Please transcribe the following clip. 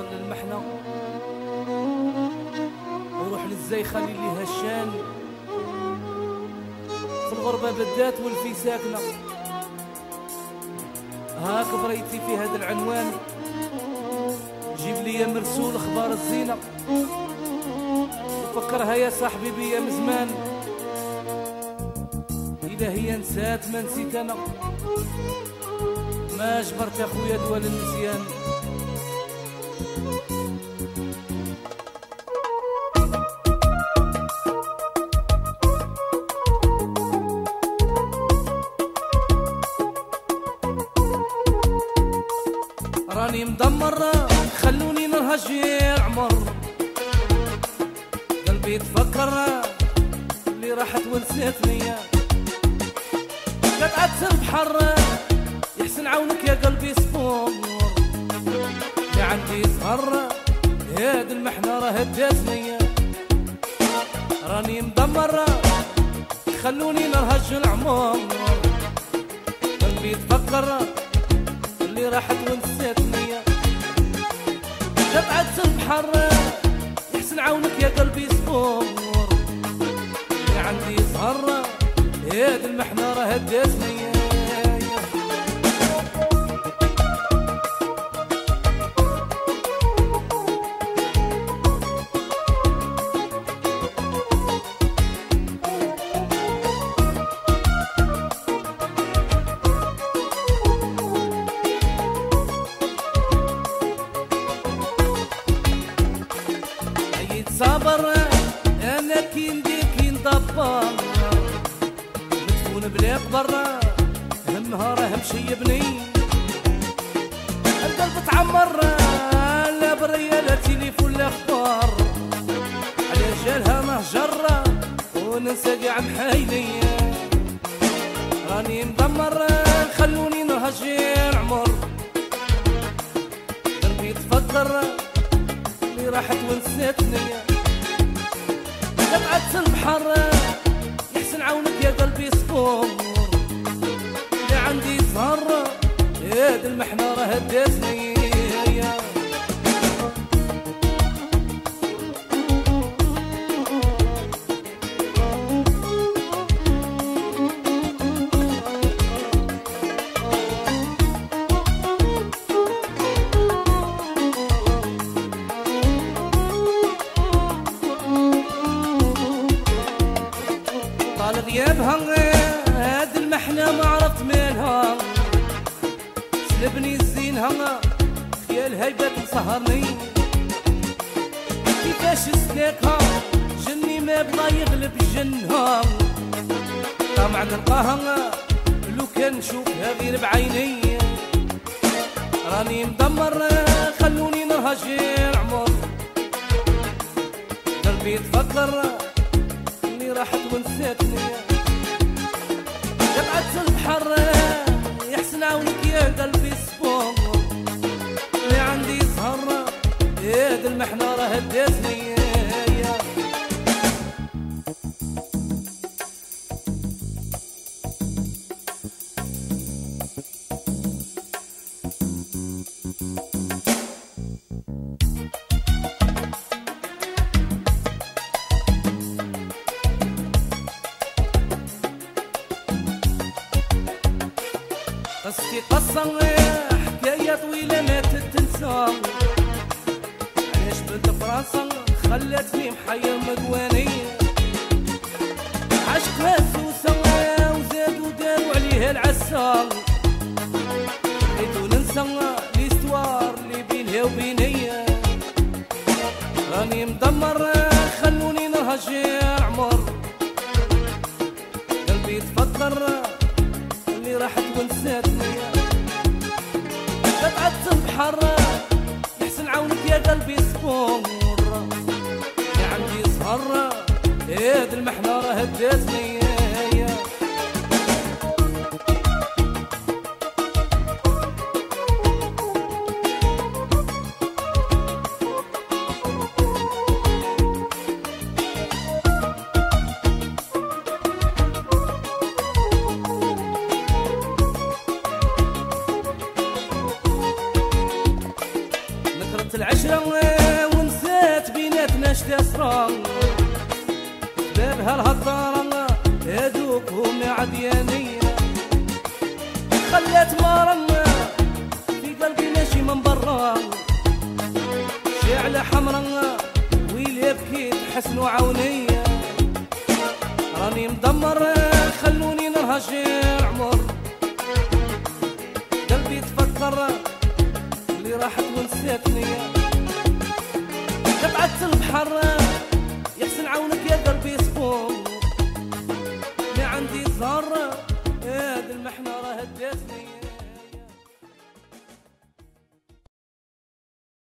وصل للمحنة. وروح للزيخة اللي هشان في الغربة بدات والفي ساكنة. هاك بريتي في هذا العنوان. جيب لي مرسول أخبار الزينة. وفكرها يا صاحبي بيا مزمان. إذا هي نسات ما نسيت أنا. ما جبرت أخويا دول النسيان. راني مدمر خلوني نرهج يا عمر. قلبي تفكر اللي راحت ونسيتني قطعت البحر يحسن عونك يا قلبي صفور المحنة راه هداتني راني مدمر. خلوني نرهج العمر قلبي تفكر اللي راحت ونسيتني. دمعة البحر يحسن عونك يا قلبي صبور اللي عندي صهر هاد المحنة راه هداتني ندبر مدفون بلا برا همها راه مشيبني القلب تعمر لا بريا لا تليفون لا أخبار على جالها مهجرة وننسى كاع محايلي راني مدمر خلوني نهج العمر قلبي تفكر اللي راحت ونسيتني. دمعة البحر يحسن عونك يا قلبي صفور اللي عندي زهر هاد المحنة راه هداتني غيابها هاد المحنة ما عرفت مالها. سلبني الزينها خيال هيبة مسهرني كيفاش سلاكها جني ما بلا يغلب جنها. طمع نلقاها لو كان نشوفها غير بعيني راني مدمر خلوني نهج العمر قلبي تفكر اللي راحت ونسيتني قلبي صبور اللي عندي سهر يد المحنة راه هديتني قصتي قصة حكاية طويلة ما تتنسى علاش بنت فرنسا خلتني محير مدواني؟ عشقها سوسة وزاد وداروا عليها العسى بغيتو ننسى ليستوار اللي بينها وبيني. راني مدمر خلوني نهج عمر. قلبي تفكر راحت ونساتني دمعة البحر يحسن عونك يا قلبي صبور يا عندي سهر هاد المحنة راه هداتني عشت اسرار باب هالهضار الله يدوبهم عديانية خلت مرمى في قلبي ماشي من برا. شعلة حمرا ويلي بكيت حسن وعونية. راني مدمر خلوني نرهجر عمر. قلبي تفكر اللي راحت ونسيتني. البحر يحسن عونك يا